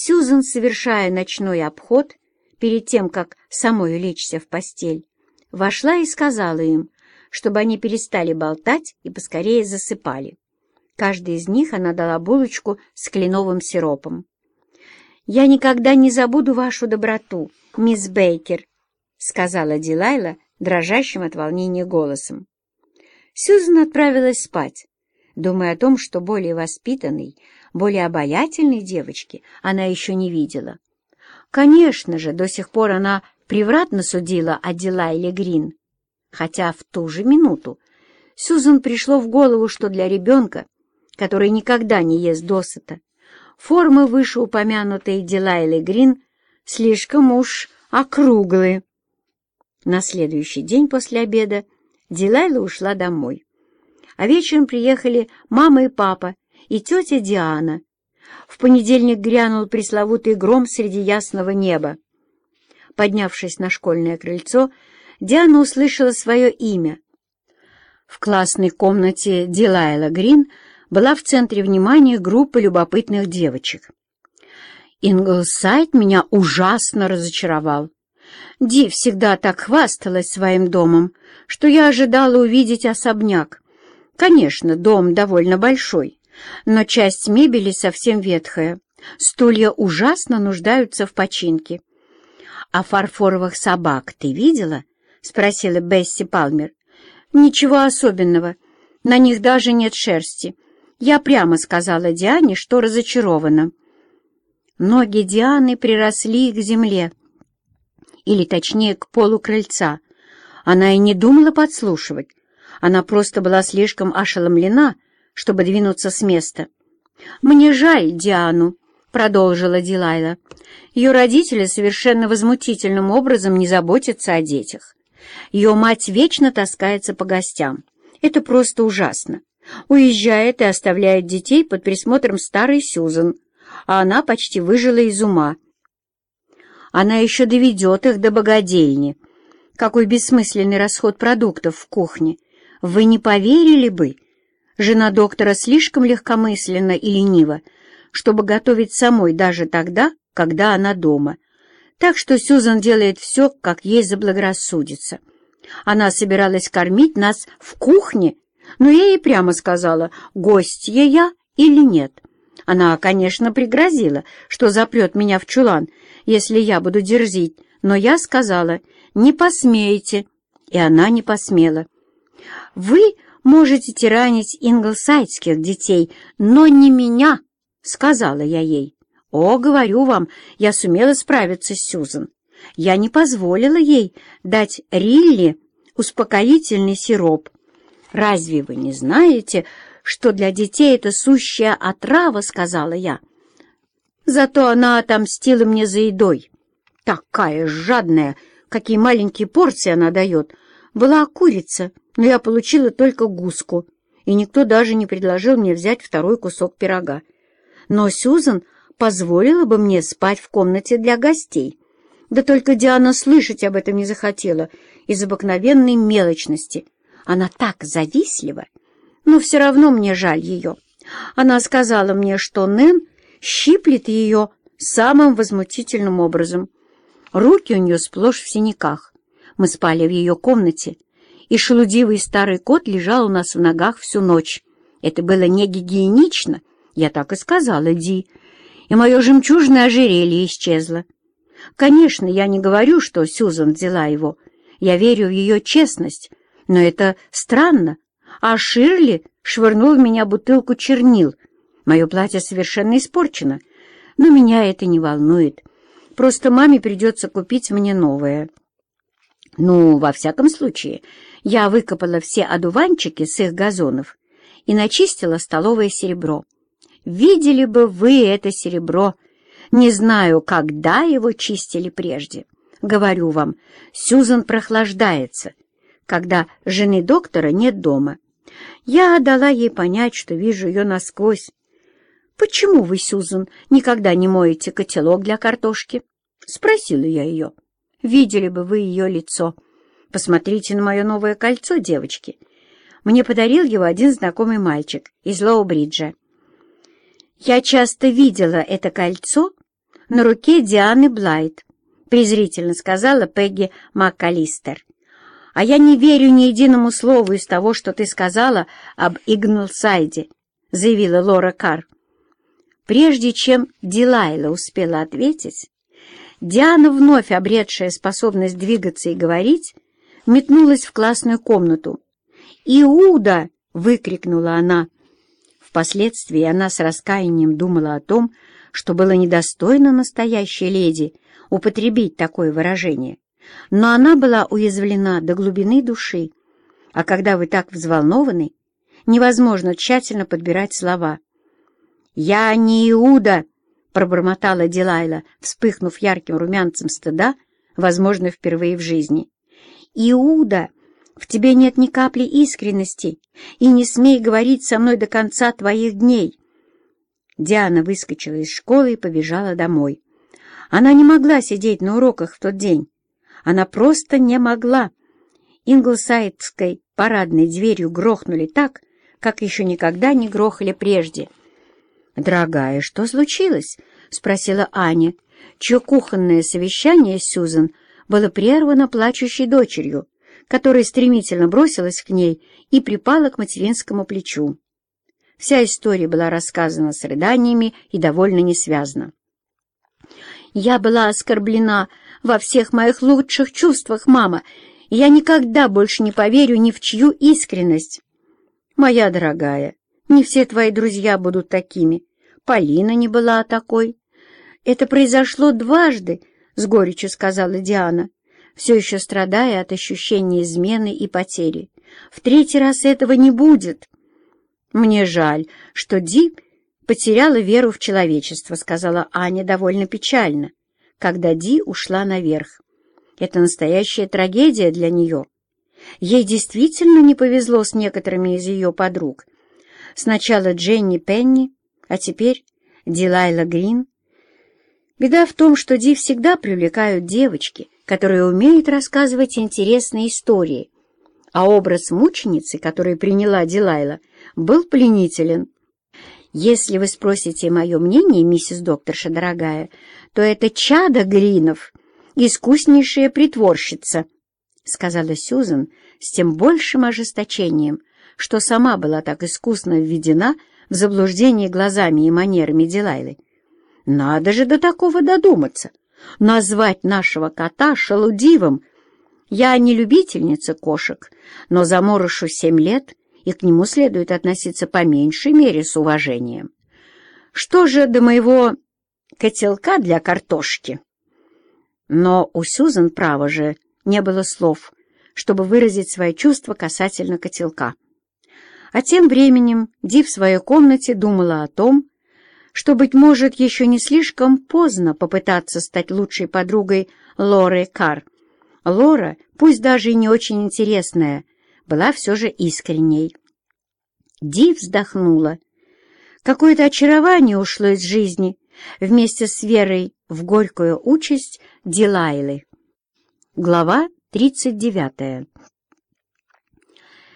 Сьюзан, совершая ночной обход, перед тем, как самой лечься в постель, вошла и сказала им, чтобы они перестали болтать и поскорее засыпали. Каждой из них она дала булочку с кленовым сиропом. «Я никогда не забуду вашу доброту, мисс Бейкер», — сказала Дилайла дрожащим от волнения голосом. Сьюзан отправилась спать, думая о том, что более воспитанной, более обаятельной девочки она еще не видела. Конечно же, до сих пор она превратно судила о Дилайле Грин, хотя в ту же минуту Сьюзан пришло в голову, что для ребенка, который никогда не ест досыта, формы вышеупомянутой Дилайлы Грин слишком уж округлые. На следующий день после обеда Дилайла ушла домой. А вечером приехали мама и папа и тетя Диана. В понедельник грянул пресловутый гром среди ясного неба. Поднявшись на школьное крыльцо, Диана услышала свое имя. В классной комнате Дилайла Грин была в центре внимания группа любопытных девочек. Инглсайд меня ужасно разочаровал. Ди всегда так хвасталась своим домом, что я ожидала увидеть особняк. Конечно, дом довольно большой, но часть мебели совсем ветхая. Стулья ужасно нуждаются в починке. «А фарфоровых собак ты видела?» — спросила Бесси Палмер. «Ничего особенного. На них даже нет шерсти. Я прямо сказала Диане, что разочарована». Ноги Дианы приросли к земле или точнее к полу крыльца. Она и не думала подслушивать. Она просто была слишком ошеломлена, чтобы двинуться с места. «Мне жаль Диану», — продолжила Дилайла. «Ее родители совершенно возмутительным образом не заботятся о детях. Ее мать вечно таскается по гостям. Это просто ужасно. Уезжает и оставляет детей под присмотром старой Сюзан, а она почти выжила из ума» она еще доведет их до богадельни. Какой бессмысленный расход продуктов в кухне! Вы не поверили бы! Жена доктора слишком легкомысленна и ленива, чтобы готовить самой даже тогда, когда она дома. Так что Сюзан делает все, как ей заблагорассудится. Она собиралась кормить нас в кухне, но я ей прямо сказала, гостья я или нет. Она, конечно, пригрозила, что запрет меня в чулан, если я буду дерзить, но я сказала, не посмеете, и она не посмела. Вы можете тиранить инглсайдских детей, но не меня, сказала я ей. О, говорю вам, я сумела справиться с Сюзан. Я не позволила ей дать Рилли успокоительный сироп. Разве вы не знаете, что для детей это сущая отрава, сказала я. Зато она отомстила мне за едой. Такая жадная, какие маленькие порции она дает. Была курица, но я получила только гуску, и никто даже не предложил мне взять второй кусок пирога. Но Сюзан позволила бы мне спать в комнате для гостей. Да только Диана слышать об этом не захотела из обыкновенной мелочности. Она так завистлива, но все равно мне жаль ее. Она сказала мне, что Нэн щиплет ее самым возмутительным образом. Руки у нее сплошь в синяках. Мы спали в ее комнате, и шелудивый старый кот лежал у нас в ногах всю ночь. Это было не гигиенично, я так и сказала Ди, и мое жемчужное ожерелье исчезло. Конечно, я не говорю, что Сюзан взяла его. Я верю в ее честность, но это странно. А Ширли швырнул в меня бутылку чернил — Мое платье совершенно испорчено, но меня это не волнует. Просто маме придется купить мне новое. Ну, во всяком случае, я выкопала все одуванчики с их газонов и начистила столовое серебро. Видели бы вы это серебро! Не знаю, когда его чистили прежде. Говорю вам, Сюзан прохлаждается, когда жены доктора нет дома. Я дала ей понять, что вижу ее насквозь, «Почему вы, Сюзан, никогда не моете котелок для картошки?» — спросила я ее. «Видели бы вы ее лицо. Посмотрите на мое новое кольцо, девочки. Мне подарил его один знакомый мальчик из Лоу-Бриджа. Я часто видела это кольцо на руке Дианы Блайт», — презрительно сказала Пегги МакКалистер. «А я не верю ни единому слову из того, что ты сказала об Игнулсайде», — заявила Лора Карр. Прежде чем Дилайла успела ответить, Диана, вновь обретшая способность двигаться и говорить, метнулась в классную комнату. «Иуда!» — выкрикнула она. Впоследствии она с раскаянием думала о том, что было недостойно настоящей леди употребить такое выражение. Но она была уязвлена до глубины души, а когда вы так взволнованы, невозможно тщательно подбирать слова. «Я не Иуда!» — пробормотала Дилайла, вспыхнув ярким румянцем стыда, возможно, впервые в жизни. «Иуда, в тебе нет ни капли искренности, и не смей говорить со мной до конца твоих дней!» Диана выскочила из школы и побежала домой. Она не могла сидеть на уроках в тот день. Она просто не могла. Инглсайдской парадной дверью грохнули так, как еще никогда не грохали прежде. «Дорогая, что случилось?» — спросила Аня, чье кухонное совещание Сюзан было прервано плачущей дочерью, которая стремительно бросилась к ней и припала к материнскому плечу. Вся история была рассказана с рыданиями и довольно несвязна. «Я была оскорблена во всех моих лучших чувствах, мама, и я никогда больше не поверю ни в чью искренность. Моя дорогая, не все твои друзья будут такими. Полина не была такой. Это произошло дважды, — с горечью сказала Диана, все еще страдая от ощущения измены и потери. В третий раз этого не будет. «Мне жаль, что Ди потеряла веру в человечество», — сказала Аня довольно печально, когда Ди ушла наверх. «Это настоящая трагедия для нее. Ей действительно не повезло с некоторыми из ее подруг. Сначала Дженни Пенни, а теперь Дилайла Грин. Беда в том, что Ди всегда привлекают девочки, которые умеют рассказывать интересные истории, а образ мученицы, который приняла Дилайла, был пленителен. Если вы спросите мое мнение, миссис докторша дорогая, то это чада Гринов, искуснейшая притворщица, — сказала Сюзан с тем большим ожесточением, что сама была так искусно введена в заблуждение глазами и манерами Дилайлы. Надо же до такого додуматься, назвать нашего кота шалудивым. Я не любительница кошек, но заморышу семь лет и к нему следует относиться по меньшей мере с уважением. Что же до моего котелка для картошки? Но у Сюзан, право же, не было слов, чтобы выразить свои чувства касательно котелка. А тем временем Ди в своей комнате думала о том, что, быть может, еще не слишком поздно попытаться стать лучшей подругой Лоры Кар. Лора, пусть даже и не очень интересная, была все же искренней. Ди вздохнула. Какое-то очарование ушло из жизни вместе с верой в горькую участь Дилайлы. Глава тридцать девятая